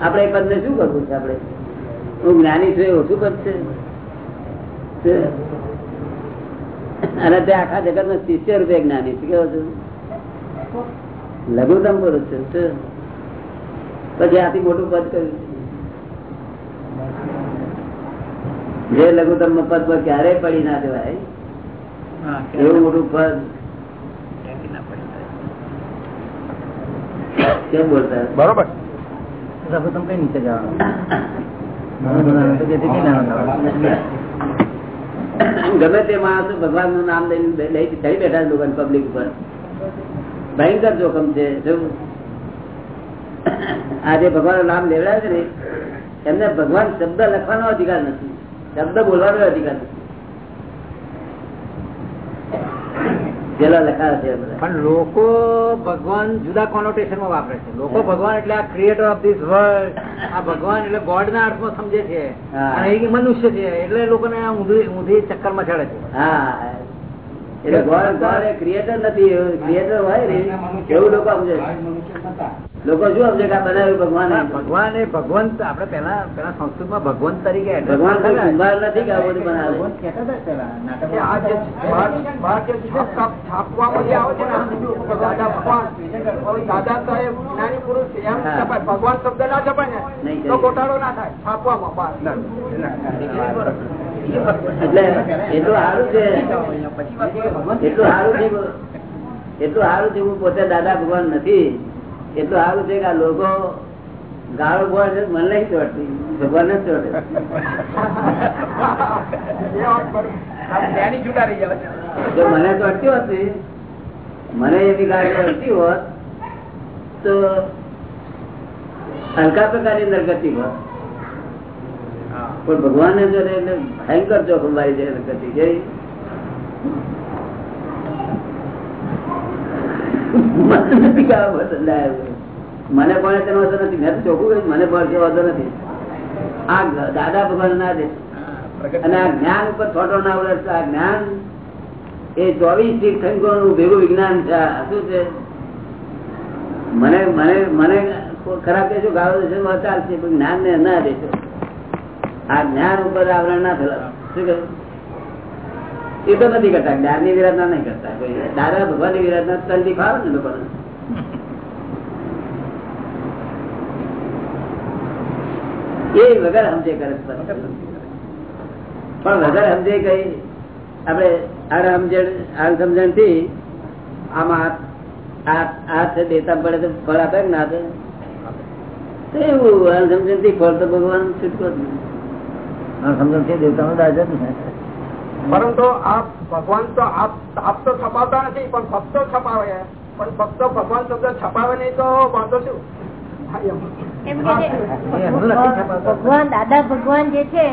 આપણે એ પદ ને શું કરવું છે આપણે? હું જ્ઞાની છું એ ઓછું પદ છે? અને તે આખા જગત નો શિષ્ય રૂપે જ્ઞાની છે કેવો છું? લઘુત્તમ પુરુષ છે પછી આથી મોટું પદ કર્યું છે. જે લઘુત્તમ પદ પર ક્યારેય પડી ના દેવાય એવું મોટું પદ. કેમ બોલતા? બરોબર. લઘુત્તમ કઈ નીચે જવાનું? ગમે તે માણસ ભગવાનનું નામ લઈને લઈ થઈ બેઠા લોકો પબ્લિક ઉપર. ભયંકર જોખમ છે જો આ ભગવાનનું નામ લેવડાવે છે ને, એમને ભગવાન શબ્દ લખવાનો અધિકાર નથી. શબ્દ બોલવાનો અધિકાર નથી પેલા લખાવે છે બધા પણ લોકો ભગવાન જુદા કોનોટેશનમાં વાપરે છે. લોકો ભગવાન એટલે આ ક્રિએટર ઓફ ધીસ વર્લ્ડ આ ભગવાન એટલે ગોડ ના અર્થમાં સમજે છે. અને એ મનુષ્ય છે એટલે લોકોને આ ઊંધી ઊંધી ચક્કરમાં ચડે છે. હા એટલે ગોડ ગોડ એ ક્રિએટર નથી ક્રિએટર હોય એવું લોકો સમજે છે. લોકો શું સમજે કે આ બનાવ્યું ભગવાન ભગવાન એ ભગવંત આપડે પેલા પેલા સંસ્કૃતમાં ભગવંત તરીકે ભગવાન હતા. કુંભાર નથી કે આ બધું દાદા ભગવાન સાહેબ જ્ઞાની પુરુષ એમ છપાય. ભગવાન શબ્દ ના છપાય ને તો ગોટાળો ના થાય છાપવામાં એટલે એટલું સારું છે. એટલું સારું છે એટલું સારું છે હું પોતે દાદા ભગવાન નથી. એટલું સારું છે કે આ લોકો ગાળો ગોળ છે મને નહીં ચોટતી. ભગવાન જ ચોટે. એ જાય જો મને ચોટતી હોતી મને એવી ગાળો ચોટતી હોત તો હલકા પ્રકારની નરગતિ હોત. પણ ભગવાન ને જો એટલે ભયંકર જોખમ વાળી છે નરગતિ જઈ મને નથી આ આવ્યો. મને પણ તેનો અસર નથી. મેં ચોખ્ખું કહ્યું મને પણ તેનો અસર નથી. આ દાદા ભગવાન ના દે અને આ જ્ઞાન ઉપર થોડો ના ઉલટ આ જ્ઞાન એ ચોવીસ તીર્થંકો નું ભેગું વિજ્ઞાન છે. શું છે? મને મને મને ખરાબ કહેશો ગાળો દેશો ચાલશે પણ જ્ઞાન ને ના દેશો. આ જ્ઞાન ઉપર આવરણ ના થયેલા શું કહ્યું? એ તો નથી કરતા. જ્ઞાનની વિરાધના નહીં કરતા. દાદા ભગવાનની વિરાધના તલથી ફાવે ને લોકોને. એ વગર સમજે કરે પણ વગર સમજે કઈ? આપડે આ સમજણ આ સમજણથી આમાં તો થી ભગવાન છૂટકો જ નહીં. આ સમજણથી દેવતાનો દાજ પરંતુ આપ ભગવાન તો આપ તો છપાવતા નથી, પણ ભક્તો છપાવે. પણ ભક્તો ભગવાન શબ્દ છપાવે નહીં તો વાંધો શું? ભગવાન દાદા, ભગવાન જે છે,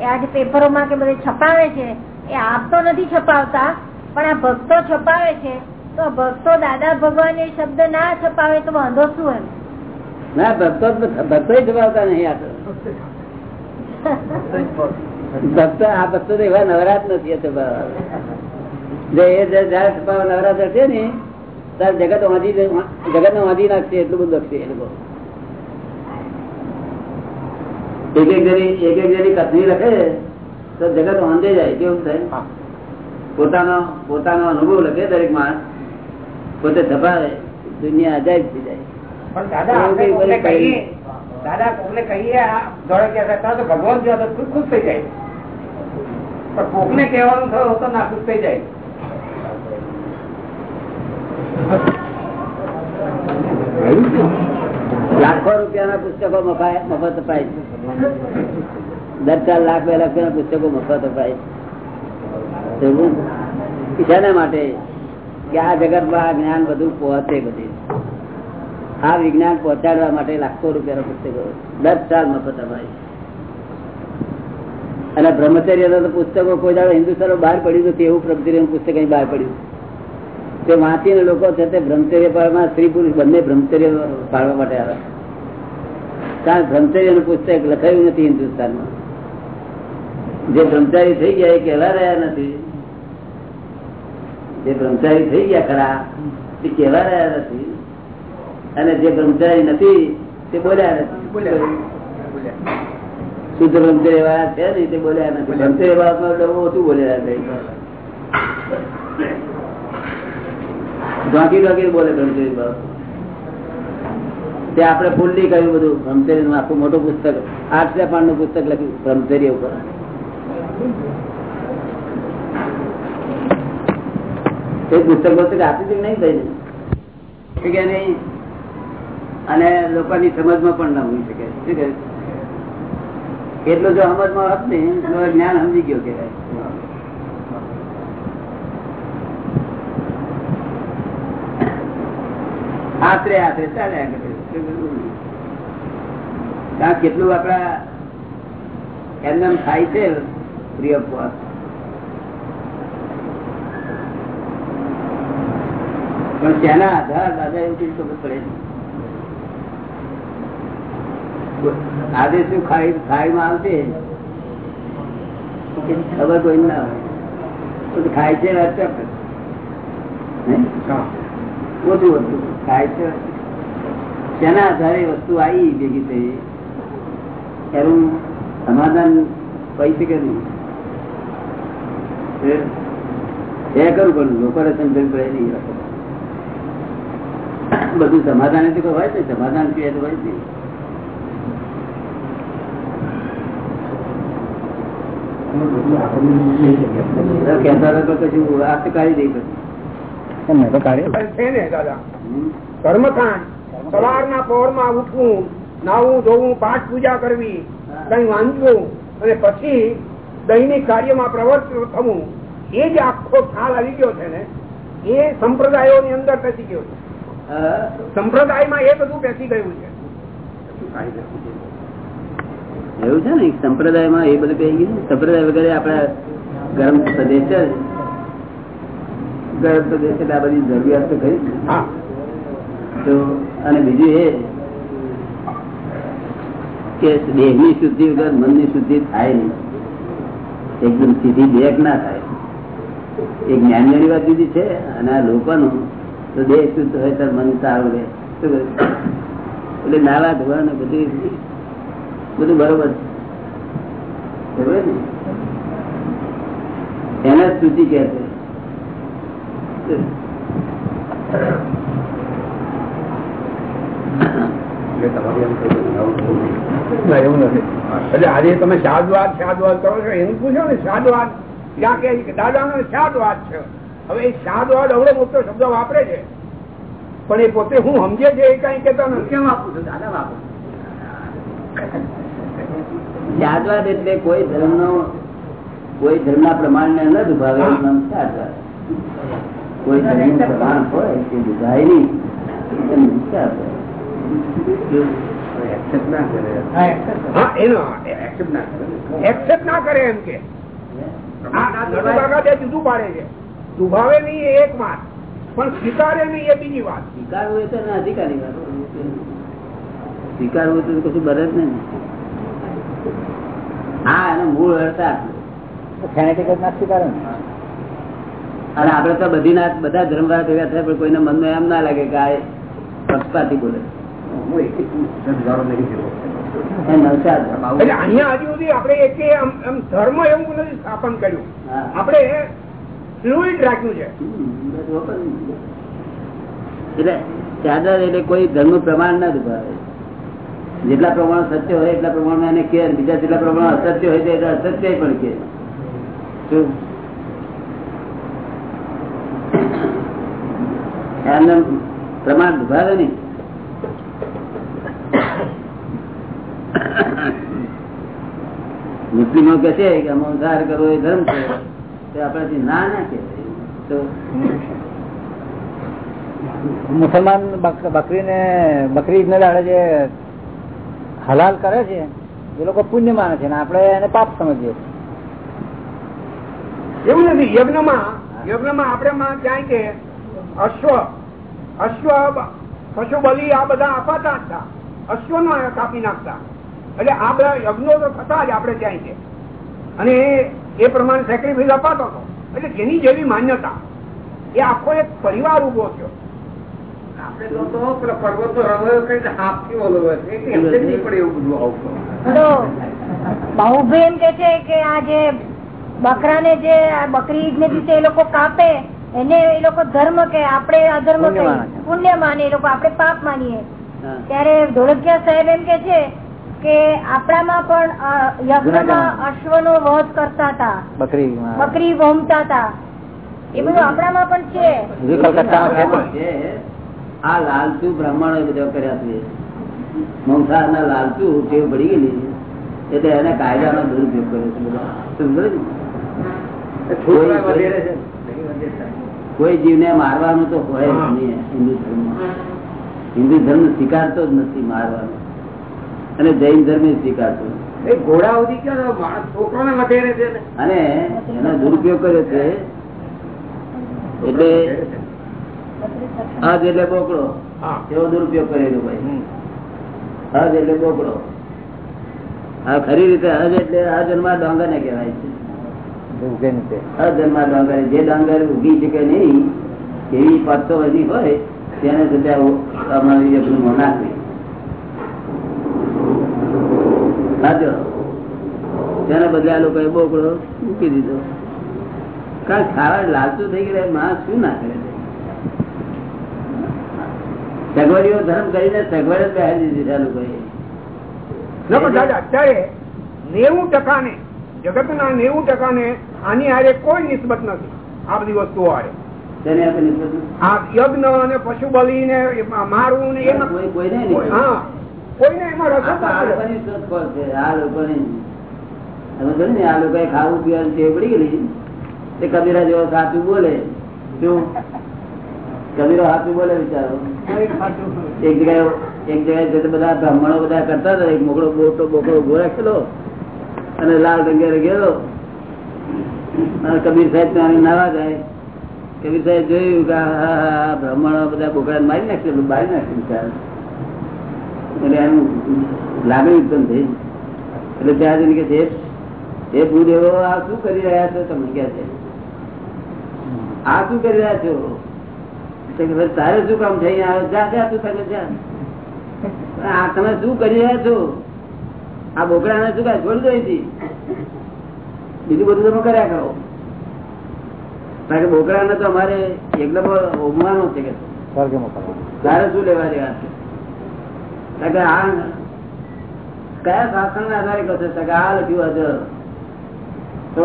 એ આજે પેપરોમાં કે બધે છપાવે છે, એ આપ તો નથી છપાવતા, પણ આ ભક્તો છપાવે છે. તો ભક્તો દાદા, ભગવાન એ શબ્દ ના છપાવે તો વાંધો શું એમ? ના, ભક્તો ભક્તો છપાવતા નહીં આ ભક્તો આ ભક્તો તો એવા નવરાત નથી છપાવવા. છપાવવા નવરાત્ર છે ને, ત્યારે જગત વાંધી જગત ને વાંધી નાખશે, એટલું બધું લખશે એ લોકો. એક એક જણી એક એક જણી કથની લખે તો જગત વાંધે જાય કેવું થાય? પોતાનો પોતાનો અનુભવ લખે દરેક માણસ પોતે ધપાવે દુનિયા અજાયબ થઈ જાય. પણ દાદા કહીએ દાદા કોકને કહીએ તો ભગવાન જો ખુશ થઈ જાય. પણ કોકને કહેવાનું થયું તો ના ખુશ થઈ જાય. લાખો રૂપિયાના પુસ્તકો મફત અપાય છે. દર ચાર લાખ, બે લાખ ના પુસ્તકો મફત અપાય છે? શાના માટે? કે આ જગતમાં આ જ્ઞાન બધું પહોંચે બધી. આ વિજ્ઞાન પહોંચાડવા માટે લાખો રૂપિયાના પુસ્તકો દર સાલ મફત અપાય અને બ્રહ્મચર્ય પુસ્તકો કોઈ દાડો હિન્દુસ્તાનો બહાર પડ્યું નથી, એવું બ્રહ્મચર્ય પુસ્તક અહીં બહાર પડ્યું. તે વાંચીને લોકો છે તે બ્રહ્મચર્ય પાળમાં સ્ત્રી પુરુષ બંને બ્રહ્મચર્ય પાળવા માટે આવે. કારણ બ્રહ્મચર્યનું પુસ્તક લખાયું નથી હિન્દુસ્તાનમાં. જે બ્રહ્મચારી થઈ ગયા એ કેવા રહ્યા નથી. જે બ્રહ્મચારી થઈ ગયા ખરા તે કેવા રહ્યા નથી. અને જે બ્રહ્મચારી નથી, તે બોલ્યા નથી. શુદ્ધ બ્રહ્મચર્ય વાળા છે ને, તે બોલ્યા નથી. બ્રહ્મચર્ય વાળા ઓછું બોલ્યા છે. ઢોકી ઢોકી બોલે બ્રહ્મચર્ય બાબત તે આપણે ફૂલ્લી કહ્યું બધું બ્રહ્મચર્યનું આખું મોટું પુસ્તક આઠસો પાનનું પુસ્તક લખ્યું, બ્રહ્મચર્ય ઉપર. એ પુસ્તક પુસ્તક આપી છે નહીં થઈને. કે નહીં. અને લોકોની સમજમાં પણ ના હોઈ શકે. શું કે એટલું જો સમજમાં હોત ને, તો જ્ઞાન સમજી ગયો કે આશરે આશરે ચાલ્યા કરે. કારણ કેટલું આપડા એમને એમ થાય છે ફ્રી ઓફ કોસ્ટ પણ તેના આધાર દાદા એવું કઈ ખબર પડે આજે શું ખાઈ ખાઈમાં આવશે? ખબર કોઈ ના હોય. તો ખાય છે ઓછું હતું ખાય છે તેના આધારે વસ્તુ આવી ભેગી થઈ એનું સમાધાન કહી શકે નહીં. એ કરું પણ લોકોને સમજણ પડે નહીં બધું સમાધાન તો હોય ને સમાધાન સિવાય તો હોય જ નહીં. કહેતા હતા તો કશું આ તો કાઢી દઈ પછી છે ને દાદા કર્મકાંડ. સવારના પહોરમાં ઉઠવું નાવું ધોવું પાઠ પૂજા કરવી કઈ વાંચવું અને પછી દૈનિક કાર્યમાં પ્રવર્ત થવું એ જ આખો ખ્યાલ આવી ગયો છે ને એ સંપ્રદાયો ની અંદર બેસી ગયો છે. સંપ્રદાયમાં એ બધું બેસી ગયું છે. એવું છે ને સંપ્રદાયમાં એ બધું કહી ગયું સંપ્રદાય વગેરે આપડા ગરમ પ્રદેશ છે? ગરમ પ્રદેશ એટલે આ બધી જરૂરિયાત તો ખરી? હા. અને બીજું એ કે દેહની શુદ્ધિ વગર મનની શુદ્ધિ થાય નહીં. એકદમ સીધી દેહ ના થાય. એ જ્ઞાનની વાત જુદી છે, અને આ લોકોનું તો દેહ શુદ્ધ હોય તો મન સારું રહે? એટલે નાવા ધોવાનું બધું બધું બરોબર બરોબર ને? એને સ્તુતિ કહે છે. ના, એવું નથી. એટલે આજે તમે સાદવાદ સાદવાદ કરો છો એનું પૂછો ને સાદવાદ. ત્યાં કે દાદાનો સાદવાદ છે? હવે એ સાદવાદ અવડો મોટો શબ્દ વાપરે છે. પણ એ પોતે હું સમજે છે એ કઈ કેતો નથી. કેમ આપું છું? દાદા વાપરું. સાદવાદ એટલે કોઈ ધર્મ નો કોઈ ધર્મ ના પ્રમાણ ને ન દુભાવે એનું નામ કોઈ ધર્મ પ્રમાણ હોય તે દુભાય નહીં એક્સેપ્ટ ના કરે. એમ કે. આ નટુકાકા બે જુદું પાડે છે. દુભાવે નહીં એ એક વાત. પણ સ્વીકારે નહીં એ બીજી વાત. સ્વીકારવું એ તો અધિકારી વાત સ્વીકારવું તો કશું બને જ નહીં. હા એનો મૂળ હડતા અને આપડે તો બધી ના બધા ધર્મ વાળા ભેગા થાય પણ કોઈના મનમાં એમ ના લાગે કે આ પક્ષપાતી બોલે. એટલે કોઈ ધર્મ પ્રમાણ ના દુભાવે જેટલા પ્રમાણ સત્ય હોય એટલા પ્રમાણમાં એને કે બીજા જેટલા પ્રમાણ અસત્ય હોય તો એટલે અસત્ય પણ કે પ્રમાણ દુભાવે નહીં. મુસ્લિમો કે છે કે અમંસાર કરવો એ ધર્મ છે, તે આપણાથી ના ના કે મુસલમાન બકરી ને બકરી ને દાડે જે હલાલ કરે છે, એ લોકો પુણ્ય માને છે આપણે એને પાપ સમજીએ. એવું નથી, યજ્ઞમાં યજ્ઞમાં આપણે ક્યાંય કે અશ્વ અશ્વ પશુ બલિ આ બધા અપાતા હતા. અશ્વ નો કાપી નાખતા. એટલે આ બધા યજ્ઞો તો થતા જ આપણે ત્યાં છે. અને એ- એ પ્રમાણે સેક્રિફાઈસ અપાતો હતો. એટલે જેની જેવી માન્યતા એ આખો એક પરિવાર ઊભો થયો. આપણે તો તો પર્વતો રવાયો કઈ હાફથી ઓલો છે એટલે એમને જ નહીં પડે એવું બધું આવું બાહુભાઈ એમ કે છે કે આ જે બકરા ને જે આ બકરી ઈદ ને દિવસે એ લોકો કાપે એને એ લોકો ધર્મ કે આપણે અધર્મ પુણ્ય. માને. એ લોકો આપણે પાપ માનીએ. ત્યારે ધોળકિયા સાહેબ એમ કે છે કે આપણામાં પણ યજ્ઞમાં. અશ્વનો વધ કરતા હતા બકરી બકરી વમતા હતા એ બધું આપણામાં પણ છે. કલકત્તામાં છે આ લાલચુ બ્રાહ્મણો બધા કર્યા છે. મંસાર ના લાલચુ ટેવ પડી ગયેલી એટલે એને કાયદાનો દુરુપયોગ કર્યો છે કોઈ જીવને મારવાનું તો હોય જ નહીં હિન્દુ ધર્મ હિન્દુ ધર્મ સ્વીકારતો જ નથી મારવાનું. અને જૈન ધર્મ સ્વીકારતો. ઘોડા સુધી છોકરાને વધેરે છે અને એનો દુરુપયોગ કર્યો છે. એટલે હજ એટલે બોકડો. હા. એવો દુરુપયોગ કરેલો ભાઈ. હજ એટલે બોકડો. હા ખરી રીતે હજ એટલે આ જન્મા ડાંગર ને કહેવાય છે. અજન્મા ડાંગર જે ડોંગર ઉગી શકે નહીં એવી પાંચસો વર્ષની હોય તેને અમારી નાખવી સાચો તેના બદલે આ લોકોએ બોકડો મૂકી દીધો. કારણ ખાવા લાલતું થઈ ગયા માં શું ના કરે? સગવડીઓ ધર્મ કરીને સગવડ જ બેહાડી દીધી આ લોકોએ. અત્યારે નેવું ટકા ને જગત ના નેવું ટકા ને આની હારે કોઈ નિસ્બત નથી. આ બધી વસ્તુઓ હારે. આ યજ્ઞ અને પશુ બલી ને મારવું ને એમાં કોઈ કોઈને નહીં. હા. કોઈને એમાં રસ. છે. આ લોકોની ને આ લોકોએ ખાવું પીવાનું ટેવ પડી ગયેલી તે કબીરા જેવો સાચું બોલે શું? કબીરો સાચું બોલે વિચારો. એક જગ્યાએ એક જગ્યાએ બધા બ્રાહ્મણો બધા કરતા હતા એક મોકળો બોટો બોકડો ઊભો રાખેલો અને લાલ રંગે ગયેલો. અને કબીર સાહેબ ત્યાં નાવા જાય. કબીર સાહેબ જોયું કે હા હા આ બ્રાહ્મણો બધા બોકડા મારી નાખશે મારી નાખશે બિચારા. એટલે એનું લાગણી ઉત્પન્ન થઈ. એટલે ત્યાં જઈને કે છે એ ભૂદેવો આ શું કરી રહ્યા છો? તમે કે છે. આ શું કરી રહ્યા છો? તારે શું કામ થઈ આવ્યો જા જા તું તમે જા. આ તમે શું કરી રહ્યા છો? આ બોકડાને શું કાંઈ છોડી દો અહીંથી. બીજું બધું તમે કર્યા કરો. કારણ કે બોકડાને તો અમારે એકદમ ઓમવાનું છે કે તારે શું લેવા દેવા છે? કયા શાસન ના આધારે કહો છો આ લખ્યું હશે તો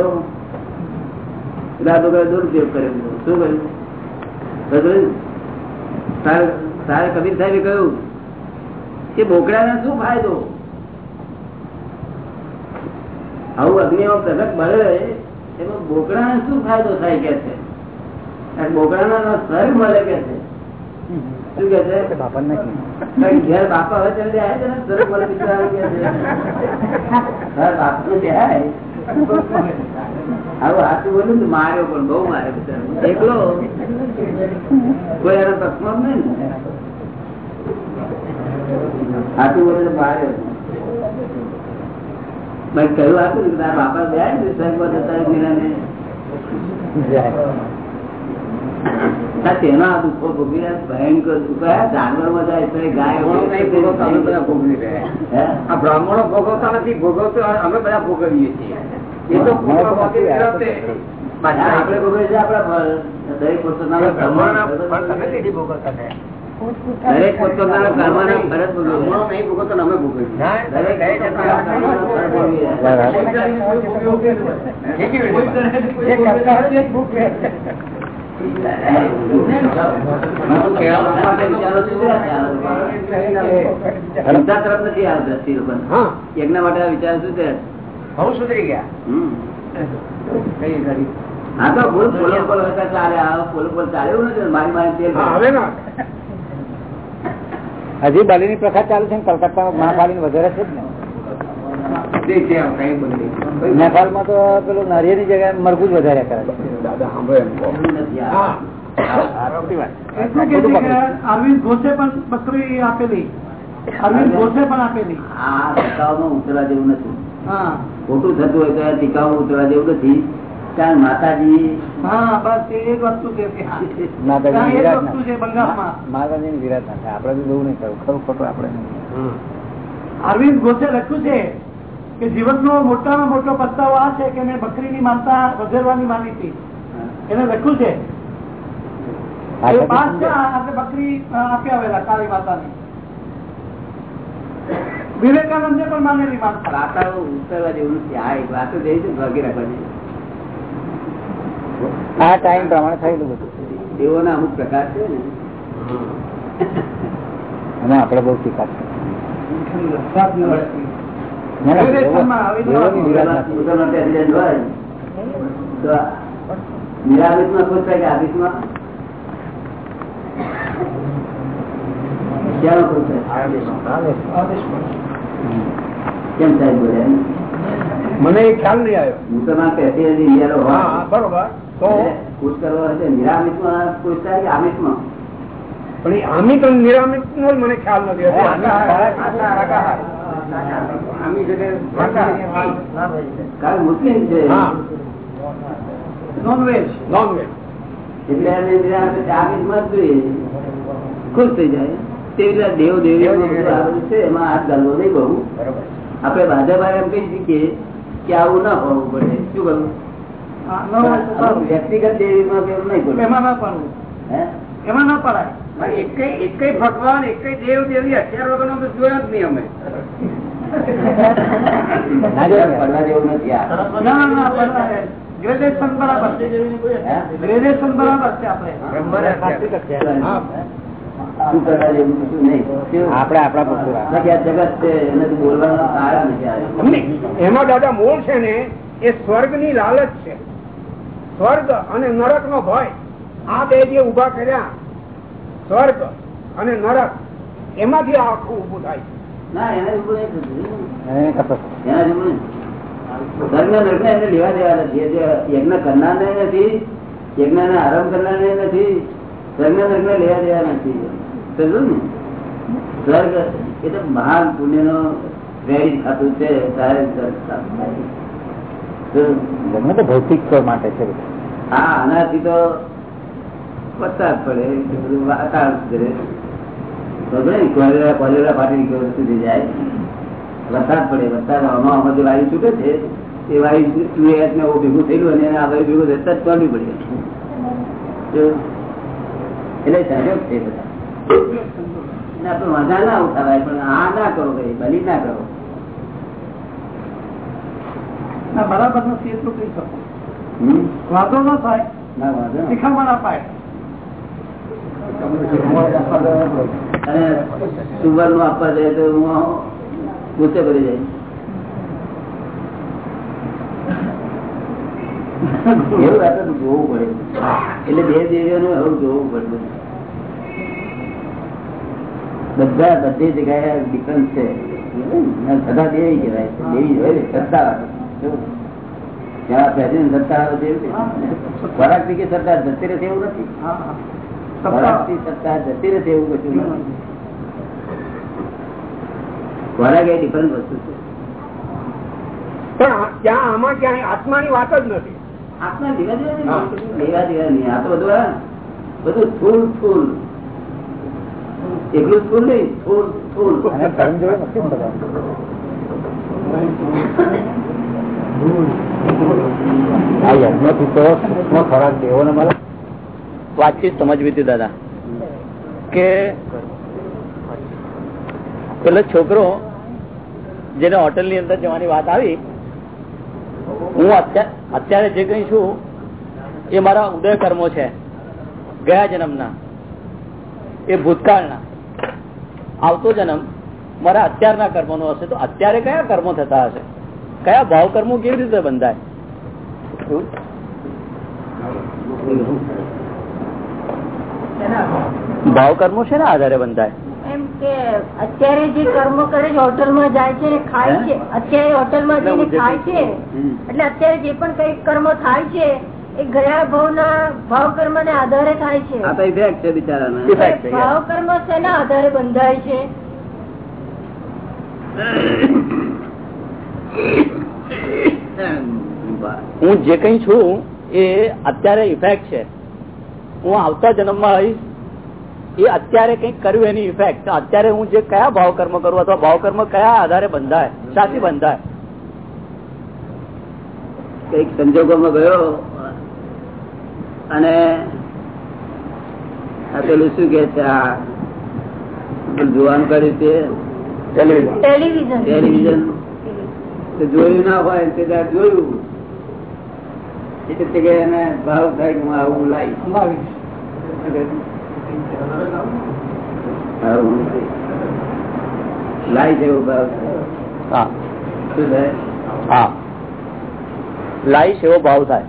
દુરુપયોગ કર્યો. શું કર્યું? તારે કબીર સાહેબે કહ્યું કે બોકડાને શું ફાયદો? આવું અગ્નિમાં પ્રગટ મળે, એમાં બોકડાને શું ફાયદો થાય કે છે? બોકડાનો સ્વર્ગ મળે કે છે? શું કે છે? માર્યો પણ, બહુ માર્યો કોઈ એનો તકમત નહીં હાથું બોલે માર્યો. મેં કહ્યું હતું તારા બાપા ગયા ને મીરાને. જાય. તેના દુઃખો ભોગવી રહ્યા ભયંકર દુઃખ જાનવરમાં જાય તો ગાય ભોગવી રહ્યા. આ બ્રાહ્મણો ભોગવતા નથી ભોગવતો અમે બધા ભોગવીએ છીએ એ તો ભોગવીએ છીએ, આપણા દરેક પોતાના. દરેક કર્મોના જ નહીં ભોગવતો અમે ભોગવીએ. દરેક હિંસા તરફ નથી હજી બલીની પ્રથા ચાલુ છે ને, કલકત્તામાં મહાકાળી વધારે છે જ ને. નેપાળમાં તો પેલું નારિયેળની જગ્યાએ મરઘું જ વધારે કરે નથી અરવિંદ ઘોષે પણ બકરી આપેલી? અરવિંદ ઘોષે પણ આપેલી? આ ટીકાઓમાં ઉતરવા જેવું નથી. ખોટું થતું હોય તો ટીકાઓમાં ઉતરવા જેવું નથી. ત્યાં માતાજી હા બસ એ જ વસ્તુ છે કે હા. માતાજીની એ જ વિરાટ ના થાય આપણે બી બહુ નહીં કરવું ખરું ખોટું આપડે અરવિંદ ઘોષે લખ્યું છે કે જીવનનો મોટામાં મોટો પસ્તાવો આ છે કે મેં બકરીની માનતા વધેરવાની માની હતી. એને લખ્યું છે? બકરી આપી આવેલા કાળી માતાની. વિવેકાનંદે પણ માનેલી માનતા ઉતરવા જેવું નથી. આ એક વાતો આ ટાઈમ પ્રમાણે થયેલું બધું. દેવોના અમુક પ્રકાર છે ને. અને આપણે બહુ શીખાત વિવેકાનંદમાં આવીને દેવોની વિરાટ ના થાય. મુસલમાન president હોય તો નિરામિષમાં ખુશ થાય કે આમિષમાં ક્યાં ખુશ થાય? કેમ સાહેબ બોલ્યા મને એ ખ્યાલ નહીં આવ્યો. હું તો ના હોય. હા બરોબર. તો? ખુશ કરવો હોય નિરામિતમાં ખુશ થાય કે આમિષમાં પણ એ આમિત તો નિરામિત નો મને ખ્યાલ નથી. કારણ મુસ્લિમ છે. નોનવેજ નોનવેજ એટલે ખુશ થઈ જાય. તેવી રીતે દેવ દેવી છે એમાં હાથ ગાલવો નહીં બહુ. આપડે બાધા એમ કહી શકીએ કે આવું ના હોવું પડે. શું કરવું. વ્યક્તિગત દેવીમાં માં એવું નહીં પડે એમાં ના પડવું. હે? એમાં ના પડાય. ભગવાન એક દેવ દેવી અત્યાર વગરનો જોયા જ નહીં અમે. પડવા જેવું નથી ગ્રેજ્યુએશન બરાબર ગ્રેજ્યુએશન બરાબર છે આપણે. એને દાદા મૂળ છે ને એ સ્વર્ગની લાલચ છે. સ્વર્ગ અને નરક નો ભય. આ બે જે ઊભા કર્યા સ્વર્ગ અને નરક એમાંથી આખું ઉભું થાય છે. ના એને ઉભું નહીં થતું. એને કપટ. એના જેવું નહીં. ધર્મ નર્ક એને લેવા દેવા નથી. યજ્ઞ કરનાર નથી યજ્ઞ ને આરંભ કરનાર નથી ધર્મ નર્ક લેવા દેવા નથી. સમજ્યું ને? સ્વર્ગ એ તો મહાન પુણ્ય નો વેરી ખાતું છે લગ્ન તો ભૌતિક માટે છે. હા આનાથી તો પસાર પડે બધું વાતાવરણ કરે કોલેરા કોલેરા ફાટી નીકળે સુધી જાય? વરસાદ પડે વરસાદ આમાં આમાં જે વાયુ છૂટે છે એ વાયુ ટુ ને ભેગું થયેલું અને આ વાયુ ભેગું થતા જ પડવી પડે. એટલે સંયોગ છે બધા. આપણે વાંધા ના ઉઠાવાય પણ આ ના કરો ભાઈ બલી ના કરો. ના બરાબર નો એટલું કહી શકો. વાંધો ના થાય. વાંધો ના. અપાય. અને સુવરનું આપવા જાય તો હું ગુસ્સે કરી જાય બધા બધી જગ્યાએ ડિફરન્સ છે દેવી હોય સત્તા જ્યાં. ખોરાકથી કે સરકાર જતી રહે છે એવું નથી સત્તા જતી રહે એવું કશું ખોરાક એ ડિફરન્ટ વસ્તુ છે? પણ ત્યાં આમાં ક્યાંય આત્માની વાત જ નથી. આત્મા દેવા નહીં આ તો બધું બધું સ્થૂળ સ્થૂળ. એકલું સ્થૂળ નહીં ફૂલ અને ધર્મ જોડે ને. તો ખોરાક મળે. વાતચીત સમજવી હતી દાદા. કે પેલો છોકરો જેને હોટેલની અંદર જવાની વાત આવી, હું અત્યા- અત્યારે જે કઈ છું, એ મારા ઉદય કર્મો છે. ગયા જન્મના. એ ભૂતકાળના. આવતો જન્મ મારા અત્યારના કર્મોનો હશે તો અત્યારે કયા કર્મો થતા હશે? કયા ભાવ કર્મો કેવી રીતે બંધાય? ભાવ કર્મો છે ને આધારે બંધાય? એમ કે અત્યારે જે કર્મ કરે છે હોટલમાં જાય છે ખાય છે અત્યારે હોટલમાં જઈને ખાય છે. એટલે અત્યારે જે પણ કઈ કર્મ થાય છે એ ગયા ભાવ કર્મ ને આધારે થાય છે. ભાવ કર્મ શેના આધારે બંધાય છે. હું જે કઈ છું એ અત્યારે ઇફેક્ટ છે. હું આવતા જન્મમાં આવીશ એ અત્યારે કંઈક કર્યું એની ઇફેક્ટ અત્યારે હું જે કયા ભાવ કર્મ કરું અથવા ભાવ કર્મ કયા આધારે બંધાય શાથી બંધાય? કંઈક સંજોગોમાં ગયો અને આ પેલું શું કે છે આ જોવાનું કર્યું તે? ટેલિવિઝન ટેલિવિઝન જોયું ના હોય તે જોયું. એટલે કે એને ભાવ થાય કે હું આવું લાવીશ આવું લાવીશ એવો ભાવ થાય. હા શું થાય હા લાઈશ એવો ભાવ થાય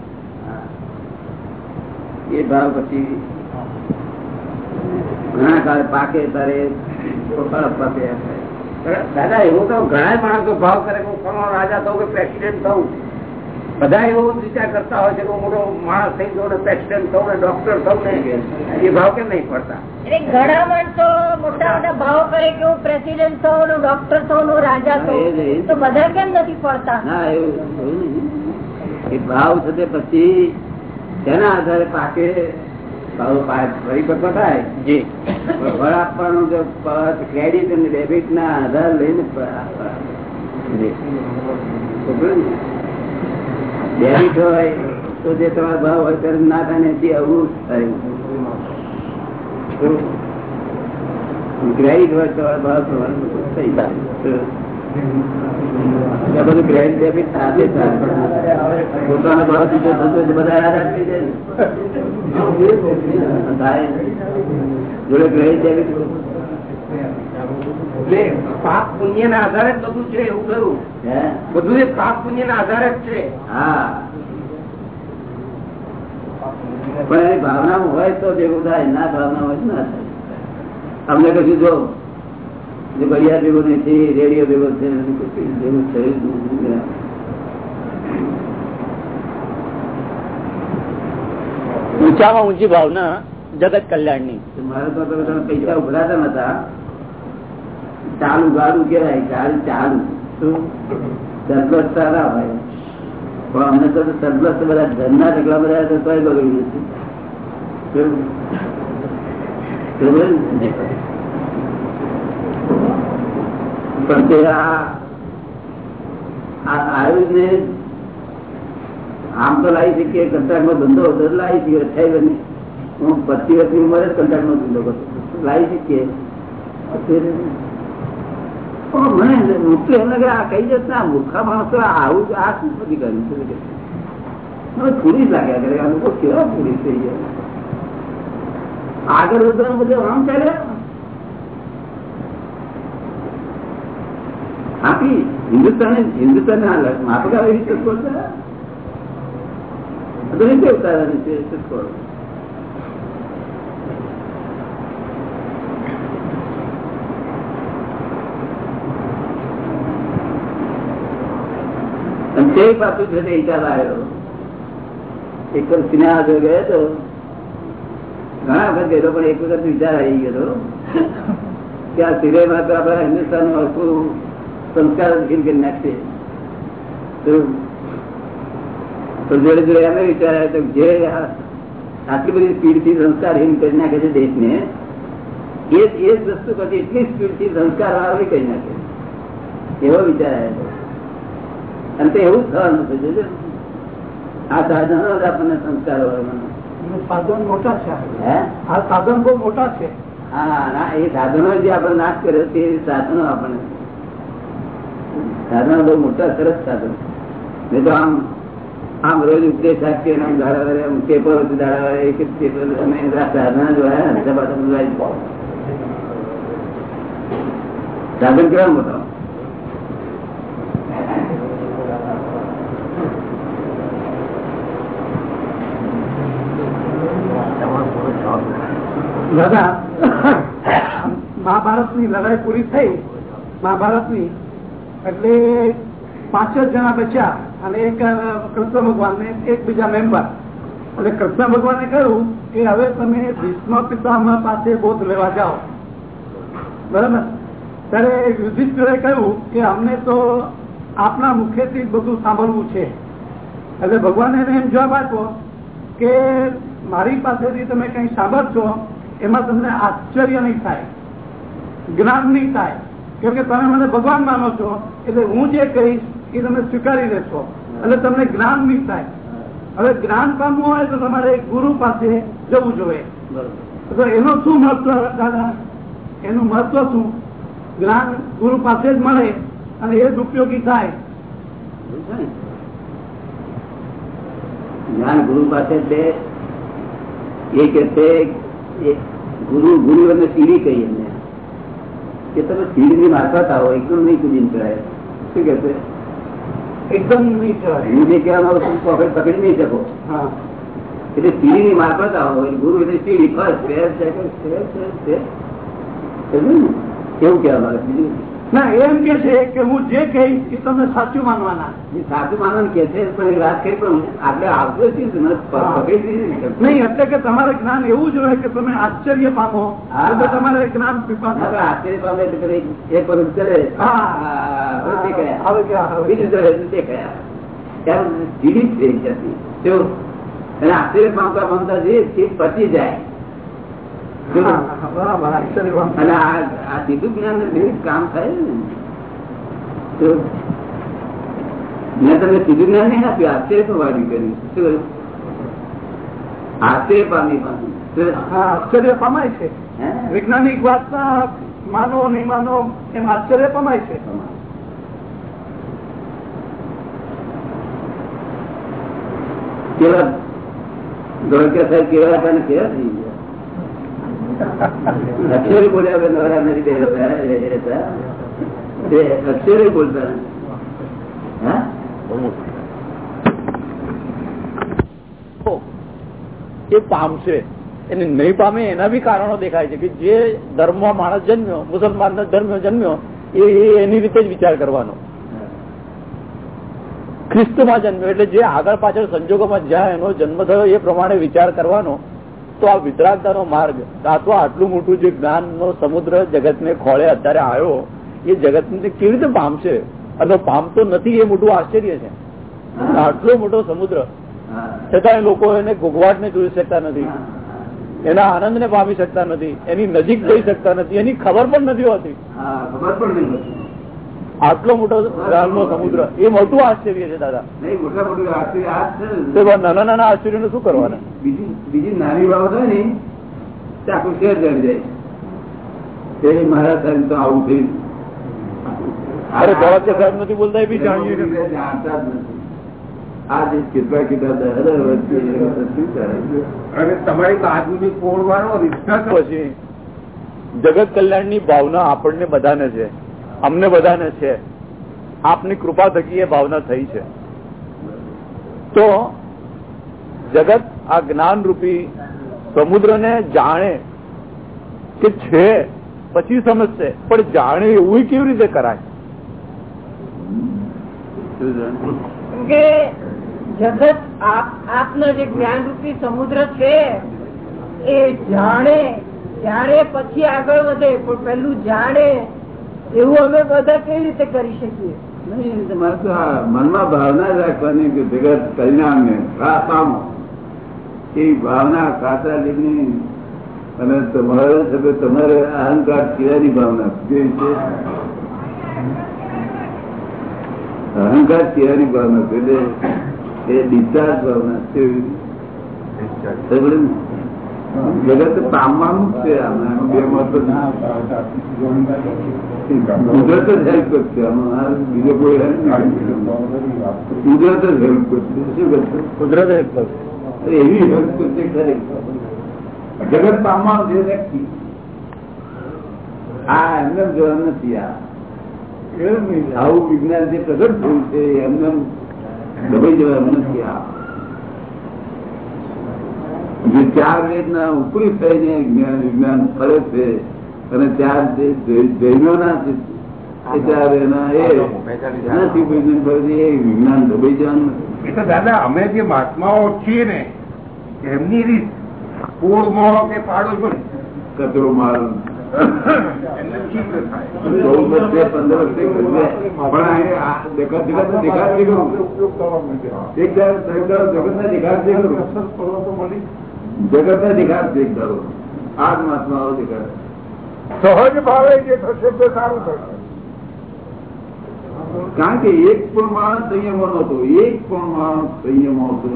એ ભાવ પછી ઘણા કાળ પાકે તારે ફળ આપવા તૈયાર થાય. દાદા એવો તો ઘણા માણસો ભાવ કરે કે હું ફલાણો રાજા થઉં કે પ્રેસિડેન્ટ થઉં બધા એવો વિચાર કરતા હોય છે કે મોટો માણસ થઈ જાઉં ને પ્રેસિડેન્ટ થઉં ને ડોક્ટર થવું ને એ ભાવ કેમ નહીં પડતા? એટલે ઘણા માણસો મોટા મોટા ભાવ કરે કે હું પ્રેસિડેન્ટ થવું ડોક્ટર થવું રાજા હા, એ જ, એ જ. થવું તો બધા કેમ નથી પડતા? ના એવું એવું એ ભાવ છે પછી તેના આધારે પાકે પરિપક્વ થાય જી. ફળ આપવાનું જો ક્રેડિટ અને ડેબિટ ના આધાર લઈને. ડેબિટ હોય તો જે તમારા ભાવ હોય ત્યારે ના થાય તે અવરું થાય. ક્રેડિટ હોય તમારા ભાવ તમારો થઈ જાય. બધું ક્રેડિટ ડેબિટ સાથે પોતાનો ભાવ સીધો થતો બધા આધાર થઈ જાય જોડે ક્રેડિટ ડેબિટ પાપ પુણ્ય ના આધારે જ બધું છે એવું ખરું. બધું પાપ પુણ્ય ના આધારે જ છે. હા. પણ એની ભાવના હોય તો ભેગું થાય ના ભાવના હોય ના થાય. અમને કશું જો જો ઘડિયાળ ભેગો નથી રેડિયો ભેગો છે ભેગું થયું ઊંચામાં ઊંચી ભાવના જગત કલ્યાણની. ની મારે તો પૈસા ઉભરાતા નતા. ચાલુ ગાડું કેવાય ગાડું ચાલુ. સરપ્લસ સારા હોય. પણ અમને તો સરપ્લસ બધા ધનના ઢગલા બધા તો તોય બગડી જશે પણ તે આ આ આયુર્વેદ આમ તો લાવી શકીએ, કંટાળમાં ધંધો હતો લાવી શકીએ થઈ બને. હું પતિ વર્ષની ઉંમરે જ નો ધંધો કરતો લાવી શકીએ. અત્યારે મને મુખ્ય એમ ગયા? આગળ વધવાનું બધું આમ ચાલે? આપી હિન્દુસ્તાન હિન્દુસ્તાન માફક આવે એવી ચસ્કોડ છે રીતે ઉતારવાની છે અને તે પાછું છે તે હિસાબ આવ્યો એક વખત સિનેમા ગયો તો ઘણા વખત ગયેલો, પણ એક વખત વિચાર આવી ગયો કે આ સિનેમા તો આપણા હિન્દુસ્તાનનું સંસ્કાર કરી નાખશે. તો જોડે જોડે એમ વિચાર આવ્યો જે આટલી બધી સ્પીડથી સંસ્કારહીન કરી નાખે છે દેશને, એ જ વસ્તુ પછી એટલી સ્પીડથી સંસ્કાર વાળો કરી નાખે. એવો વિચાર આવ્યો અને તે એવું જ થવાનું છે જોજો. આ સાધનો જ આપણને સંસ્કાર સાધન મોટા છે. હે? આ સાધન બહુ મોટા છે. હા ના એ સાધનો જે આપણે નાશ કર્યો તે સાધનો આપણે સાધનો બહુ મોટા સરસ સાધનો. નહીં તો આમ આમ રોજ ઉપદેશ આપીએ આમ આમ પેપર દાડા વારે એક જ પેપર અમે સાધના જોયા. સાધન કેવા મોટો? દાદા મહાભારતની લડાઈ પૂરી થઈ. મહાભારતની એટલે પાંચ જ જણા બચ્યા અને એક કૃષ્ણ ભગવાન ને એક બીજા મેમ્બર એટલે કૃષ્ણ ભગવાને કહ્યું કે, હવે તમે ભીષ્મ પિતામહ પાસે બોધ લેવા જાઓ. બરાબર? ત્યારે યુધિષ્ઠરે કહ્યું કે, અમને તો આપના મુખેથી બધું સાંભળવું છે. એટલે ભગવાને એમ જવાબ આપ્યો કે, મારી પાસેથી તમે કઈ સાંભળશો? એમાં તમને આશ્ચર્ય નહીં થાય, જ્ઞાન નહીં થાય. કેમ કે તમે મને ભગવાન માનો છો, એટલે હું જે કહીશ એ તમે સ્વીકારી લેશો. એટલે તમને જ્ઞાન નહીં થાય. હવે જ્ઞાન પામવું હોય તો તમારે ગુરુ પાસે જવું જોઈએ. તો એનું શું મહત્વ, દાદા? એનું મહત્વ શું? જ્ઞાન ગુરુ પાસે જ મળે અને એ જ ઉપયોગી થાય. જ્ઞાન ગુરુ પાસે છે. એ કે ગુરુ ગુરુ અને સીડી કહી એમને. કે તમે સીડી ની મારફત આવો એકદમ નહીં કુદીન કરાય શું કે છે? એકદમ નહીં કહેવાય હું જે કહેવામાં આવું છું પકડી નહીં શકો? હા. એટલે સીડી ની મારફત આવો ગુરુ એટલે સીડી. ફર્સ્ટ? એવું બીજું ના એમ કે છે કે હું જે કહીશ એ તમે સાચું માનવાના સાચું માનવાનું કે છે પણ વાત કરી પણ આપણે આવતો. નહીં એટલે કે તમારે જ્ઞાન એવું જ હોય કે તમે આશ્ચર્ય પામો. એટલે તમારે જ્ઞાન આશ્ચર્ય પામે એટલે એક- હવે બીજું એટલે તે કયા. ત્યારે સીધી જ થઈ જતી. આશ્ચર્ય પામતા પામતા જે પતી જાય જો, હા, હા, બરાબર આશ્ચર્ય પામો. અને આ આ સીધું જ્ઞાન કામ થાય ને. મેં તમને સીધું જ્ઞાન નહીં આપ્યું આશ્ચર્ય પામવાની કર્યું શું આશ્ચર્ય પામી પામી. શું? હા આશ્ચર્ય પમાય છે. વૈજ્ઞાનિક વાતના માનો નહીં માનો એમ આશ્ચર્ય પમાય છે. કેવા? ધોળકિયા સાહેબ કેવા હતા ને કેવા થઈ ગયા? અક્ષરે બોલ્યા હવે નવરા નથી અક્ષરે બોલતા. પામશે એને નહીં પામે એના બી કારણો દેખાય છે કે જે ધર્મમાં માણસ જન્મ્યો મુસલમાન ધર્મ જન્મ્યો, એ એની રીતે જ વિચાર કરવાનો. ખ્રિસ્તમાં જન્મ્યો એટલે જે આગળ પાછળ સંજોગોમાં જ્યાં એનો જન્મ થયો એ પ્રમાણે વિચાર કરવાનો. તો આ વિતરાગતાનો માર્ગ તો આટલું મોટું જે જ્ઞાનનો સમુદ્ર જગતને ખોળે અત્યારે આવ્યો, એ જગતને કેવી રીતે પામશે અને પામતો નથી, એ મોટું આશ્ચર્ય છે. આટલો મોટો સમુદ્ર. છતાં લોકો એને ઘોઘવાટને જોઈ શકતા નથી. એના આનંદને પામી શકતા નથી. એની નજીક જઈ શકતા નથી. એની ખબર પણ નથી હોતી. ખબર પણ નથી હોતી. આટલો મોટો જ્ઞાનનો સમુદ્ર. એ મોટું આશ્ચર્ય છે દાદા. આશ્ચર્ય ને. નાના નાના આશ્ચર્યને શું કરવાના? બીજી બીજી નાની બાબત હોય ને તે આખું શેર ચડી જાય. તે મારા સાહેબ તો આવું થયું. અરે ધોળકિયા સાહેબ નથી બોલતા એ બી જાણીએ જાણતા જ નથી. તમારી બાજુની પોળવાનો રિક્ષા પછી જગત કલ્યાણની ભાવના આપણને બધાને છે. અમને બધાને છે. આપની કૃપા થકી એ ભાવના થઈ છે. તો જગત આ જ્ઞાન રૂપી સમુદ્રને જાણે કે છે, પછી સમજશે, પણ જાણે એવું કેવી રીતે કરાય? જગત આપનો જે જ્ઞાનરૂપી સમુદ્ર છે, એ જાણે જાણે પછી આગળ વધે, પણ પેલું જાણે એવું અમે બધા કેવી રીતે કરી શકીએ? મનમાં ભાવના રાખવાની કે જગત કલ્યાણ ને પામો એ ભાવના સાચા લીધની અને તમારે છે તમારે અહંકાર સિવાયની ભાવના કેવી છે. અહંકાર સિવાયની ભાવના એટલે એ ડિસ્ચાર્જ ભાવના કેવી ને? જગત પામવાનું જ છે બે કુદરત જ હેલ્પ કરશે બીજો કોઈ હેલ્પ નહીં કુદરત જ હેલ્પ કરશે શું કરશે કુદરત એવી હેલ્પ કરશે ખરી જગત પામવાનું છે વ્યક્તિ આ એમને જોવા નથી આ. આવું વિજ્ઞાન જે પ્રગટ થયું છે એમને દબાઈ જવાનું નથી આ. જે ચાર વેદના ઉપરી થઈને જ્ઞાન વિજ્ઞાન ફરે છે અને ચાર જે જૈનોના છે એ ચાર એના એ નથી વિજ્ઞાન ફરે છે એ વિજ્ઞાન દબાઈ જવાનું એ તો દાદા અમે જે મહાત્માઓ છીએ ને એમની રીત પૂળ મોહો કે પાડો છો કચરો માલ. જગત ને દેખાડ એક જગત ને દેખાડ ખરું. જગત ને દેખાડ છે એક દાડો આ જ મહાત્માઓ દેખાડ સહજ ભાવે જે થશે તે સારું થશે. કારણ કે એક પણ માણસ સંયમો નતો એક પણ માણસ સંયમ હતો.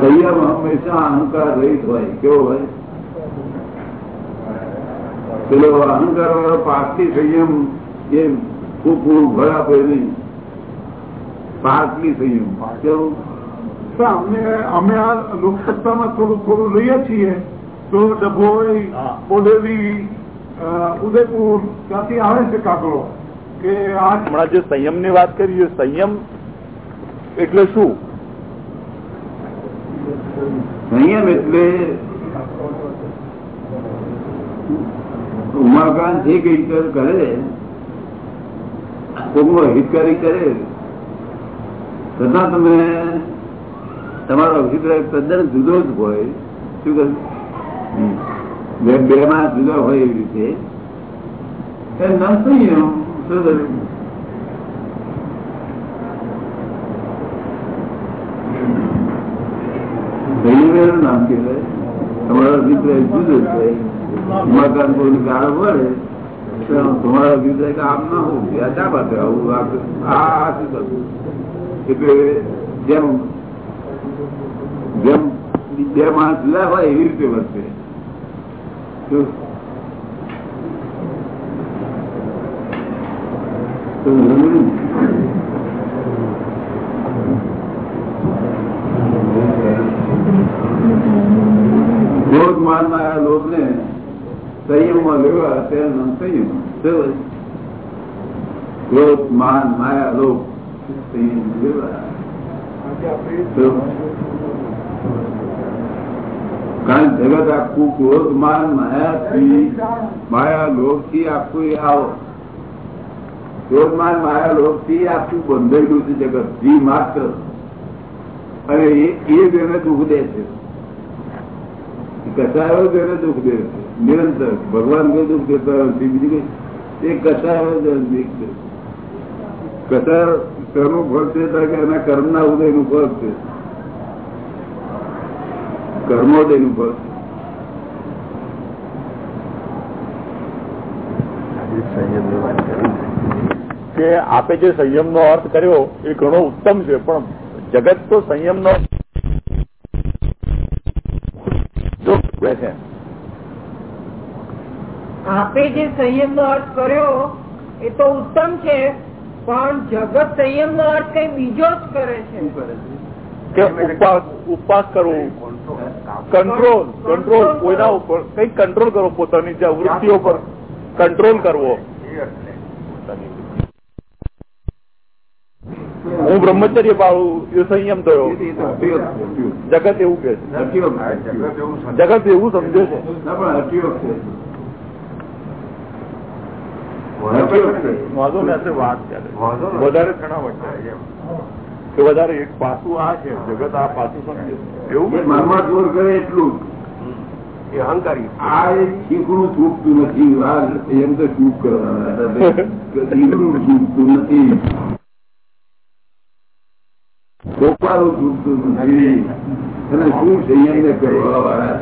સંયમ હંમેશા અહંકાર રહીત હોય કેવો હોય? પેલો અહંકાર વાળો પાછલી સંયમ એ ખૂબ ફળ નહીં પાછલી સંયમ કેવું અમે અમે આ લોકસત્તામાં થોડું થોડું લઈએ છીએ. તો ડભોઈ બોડેલી ઉદયપુર ત્યાંથી આવે છે કાકડો કે આ હમણાં જે સંયમની વાત કરી સંયમ એટલે શું? સંયમ એટલે ઉમાકાંત જે કઈ કરે કોકનો હિતકારી કરે છતાં તમે તમારો અભિપ્રાય તદ્દન જુદો જ હોય. શું કહ્યું. બે બે માં જુદા હોય એવી રીતે. નામ કહેવાય. તમારો અભિપ્રાય જુદો જ હોય. કોઈ ગાળો તો તમારો અભિપ્રાય આમ ના હોવું જોઈએ. શા માટે આવું આ-? એટલે જેમ જેમ બે માણસ જુદા હોય એવી રીતે વર્તે? ક્રોધ માનમાં આ લોભ ને સંયમમાં લેવા તેનું નામ સંયમ. ક્રોધ માન માયા લોક. સંયમ લેવા? કારણ જગત આખું ક્રોધ, માન, માયાથી, માયા લોકથી આખું આવો. ક્રોધ, માન, માયા લોકથી આખું બંધાયેલું છે જગત. જી માત્ર. અને એ એ જ એને દુઃખ દે છે. કસાયો જ એને દુઃખ દે છે. નિરંતર. ભગવાન કોઈ દુઃખ દેતા નથી બીજું કઈ એ છે. કસાર કર્મ ફળ છે કે એના કર્મના ઉદયનું ફળ છે. કર્મોદયનું ફળ છે. કે આપે જે સંયમ નો અર્થ કર્યો, એ ઘણો ઉત્તમ છે, પણ જગત તો સંયમ નો છે આપે જે સંયમ નો અર્થ કર્યો એ તો ઉત્તમ છે પણ જગત સંયમ નો અર્થ કઈ બીજો જ કરે છે. ઉપવાસ કરવો. કંટ્રોલ કંટ્રોલ કોઈના ઉપર કઈ કંટ્રોલ કરવો પોતાની જે વૃત્તિઓ પર. કંટ્રોલ કરવો. હું બ્રહ્મચર્ય પાળું એ સંયમ થયો. જગત એવું કે છે. જગત એવું સમજે છે ના પણ હઠયોગ છે હઠયોગ છે. વાંધો ને આપણે વાત ચાલે વધારે ઘણા કે વધારે એક પાસું આ છે જગત આ પાસું સમજે એવું મનમાં જોર કરે એટલું. જ. આ એક શીખડું છૂટતું નથી. આ એમ તો ચૂક કરવાના? શીખડું છૂટતું નથી. કોપારું છૂટતું નથી. અને શું સંયમ ને કરવા વાળા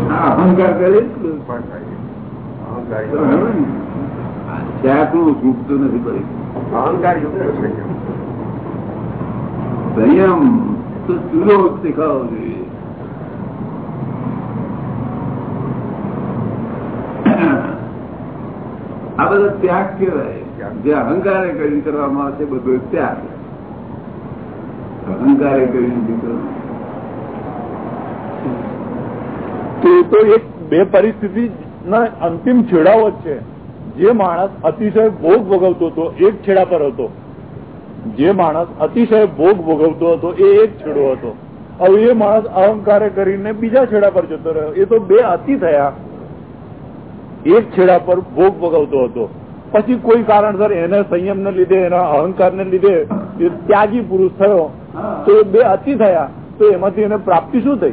આ અહંકાર કરે ત્યાગનું છૂટતું નથી પડી સંયમ તો ચૂલો શીખાવો જોઈએ. આ બધો ત્યાગ કહેવાય. જે અહંકારે કરીને કરવામાં આવશે બધો ત્યાગ. અહંકારે કરીને કરવામાં તો તો એક બે પરિસ્થિતિ ના અંતિમ છેડાઓ છે. જે માણસ અતિશય ભોગ ભોગવતો હતો, એક છેડા પર હતો. જે માણસ અતિશય ભોગ ભોગવતો હતો, એ એક છેડો હતો. હવે એ માણસ અહંકારે કરીને બીજા છેડા પર જતો રહ્યો. એ તો બે અતિ થયા. એક છેડા પર ભોગ ભોગવતો હતો. પછી કોઈ કારણસર એને સંયમને લીધે, એના અહંકારને લીધે એ ત્યાગી પુરુષ થયો. તો એ બે અતિ થયા. તો એમાંથી એને પ્રાપ્તિ શું થઈ?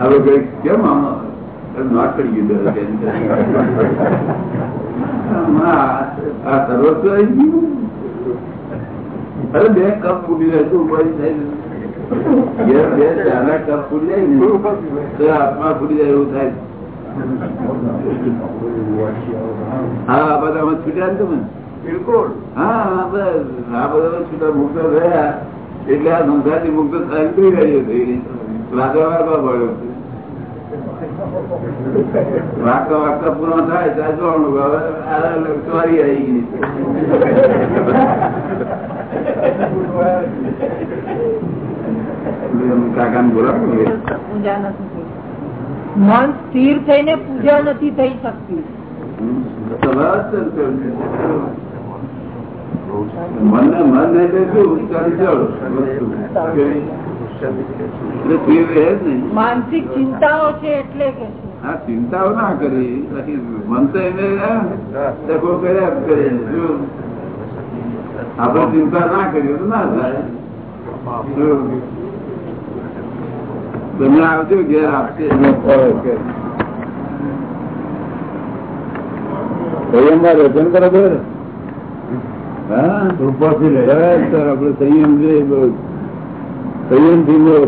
હવે કઈ કેમ આમાં? નોટ પડી ગયું તો કેમ? આમાં આ સર્વસ્વ આવી ગયું અરે બે કપ ફૂટી જાય તો ઉપાડી થાય બે ચાના કપ ફૂટી જાય ને તો આત્મા ફૂટી જાય એવું થાય. હા બધા છૂટ્યા ને તમે? બિલકુલ. હા બસ આ બધા છૂટા મુક્ત થયા. એટલે આ સંસારથી મુક્ત થાય થઈ રહ્યો થઈ વાગા વાગવા પડ્યો છે વાગતા વાગતા પૂરો થાય ત્યાં જોવાનું કે હવે આ સવારી આવી ગઈ કાકા ને બોલાવું પૂજા નથી થઈ મન સ્થિર થઈને પૂજા નથી થઈ શકતી મન મન એટલે શું ચંચળ માનસિક ચિંતાઓ છે એટલે કે હા ચિંતાઓ ના કરી. મન તો એને આ ટકો કર્યા કરે. આપણે ચિંતા ના કરીએ તો ના થાય. તમે આવજો ઘેર આપશે. રચન કરો બર હા? આપણે સંયમ છે બહુ. સંયમથી બહુ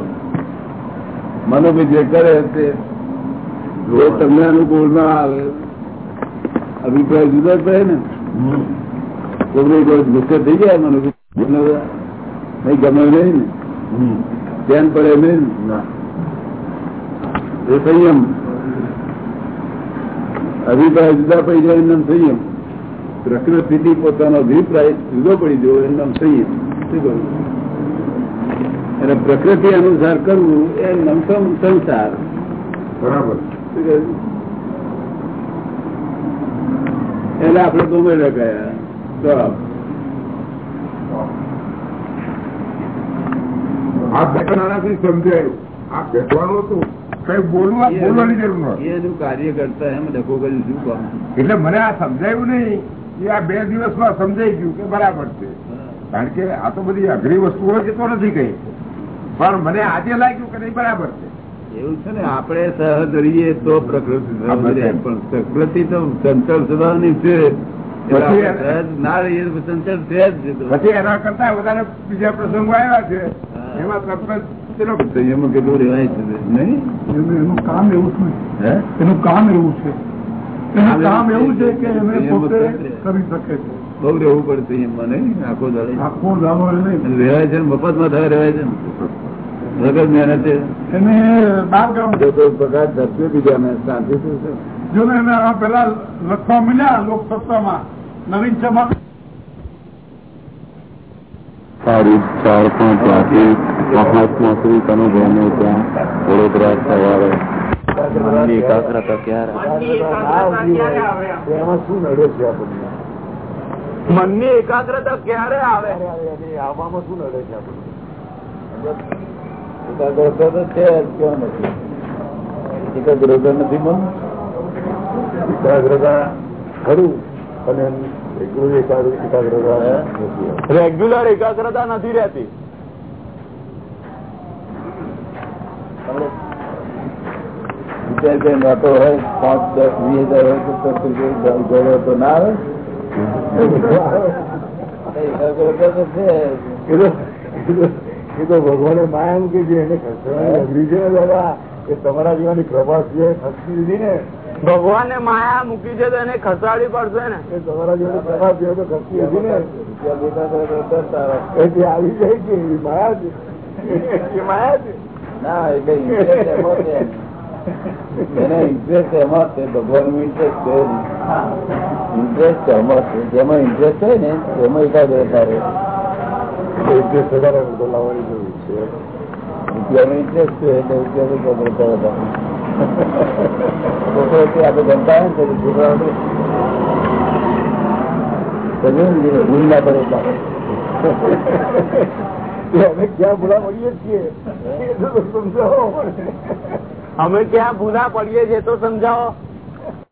મનોભી જે કરે તે રોજ તમને અનુકૂળ ના આવે અભિપ્રાય જુદા થાય ને. કોઈ કોઈ ગુસ્સે થઈ ગયા મનોભી નહીં ગમે નહીં ને. ધ્યાન પડે નહીં ને. એ સંયમ. અભિપ્રાય જુદા પડી જાય એમ સંયમ. પ્રકૃતિથી પોતાનો અભિપ્રાય જુદો પડી જવો એમ નામ સંયમ. શું કહ્યું અને પ્રકૃતિ અનુસાર કરવું એ નામ સંસાર. બરાબર. એટલે આપડે ગમે ગયા. જવાબ આ બેઠાનાથી સમજાયું. આ બેઠવાનું હતું કઈ બોલવા બોલવાની જરૂર એનું કાર્ય કરતા એમ ડખો કરી શું કામ? એટલે મને આ સમજાયું નહીં. કે આ બે દિવસમાં સમજાઈ ગયું કે બરાબર છે. કારણ કે આ તો બધી અઘરી વસ્તુઓ છે તો નથી કઈ. પણ મને આજે લાગ્યું કે નહીં બરાબર છે. એવું છે ને આપણે સહજ રહીએ તો પ્રકૃતિ. પણ પ્રકૃતિ તો ચંચળ સ્વભાવની છે. ના રહીએ ચંચળ છે જ પછી એના કરતા વધારે બીજા પ્રસંગો આવ્યા છે. એમાં પ્રકૃતિ સંયમમાં કેટલું રેવાય છે નહીં? એનું કામ એવું છે. એનું કામ એવું છે. એનું કામ એવું છે કે એને પોતે કરી શકે છે. બહુ રહેવું પડશે મને આખો દાડે. આખો દાડો રહેવાય છે મફતમાં થાય રહેવાય છે વગર મહેનત છે. એને બાર ગામ. જો તો પગાર ધરશે બીજા ને શાંતિ થશે જો ને એને પેલા લખવા મળ્યા લોકસત્તામાં નવીન ચમક. તારીખ ચાર પાંચ વાગે મહાત્મા શ્રી કનુભાઈને ત્યાં વડોદરા સવારે. એકાગ્રતા ક્યારે એમાં શું નડે છે આપણને? મનની એકાગ્રતા ક્યારે આવે? આવવામાં શું લડે છે એકાગ્રતા તો છે જ નથી? એકાગ્રતા નથી મન? એકાગ્રતા ખરું અને રેગ્યુલર એકાગ્રતા નથી. રેગ્યુલર એકાગ્રતા નથી રહેતી. વિચાર કે નોટો હોય પાંચ દસ વીસ હજાર હોય તો ના આવે. એ તો- ભગવાને માયા મૂકી છે એને ખસવાની અઘરી છે દાદા એ તમારા જીવાની પ્રભા છે ખસી દીધી ને? ભગવાને માયા મૂકી છે તો એને ખસાડી પડશે ને? એ તમારા જીવાની પ્રભા છે તો ખસતી દીધી ને? રૂપિયા દેતા તો દસ તારા. એ જે આવી જાય છે એ માયા છે. માયા છે? ના એ કઈ એને ઇન્ટરેસ્ટ એમાં છે ભગવાનનું ઇન્ટરેસ્ટ છે. ઇન્ટરેસ્ટ એમાં છે. જેમાં ઇન્ટરેસ્ટ હોય ને એમાં એકાગ્રતા રહે. જે બોલાવવાની જરૂર છે. રૂપિયાનો ઇન્ટરેસ્ટ છે એટલે રૂપિયા તો ગમતા છોકરો કે આપણે ગમતા હોય ને છોકરાઓ ભૂલ ના પડે અમે ક્યાં ભૂલા મળીએ છીએ? સમજાવો અમે ક્યાં ભૂલા પડીએ છીએ તો સમજાવો.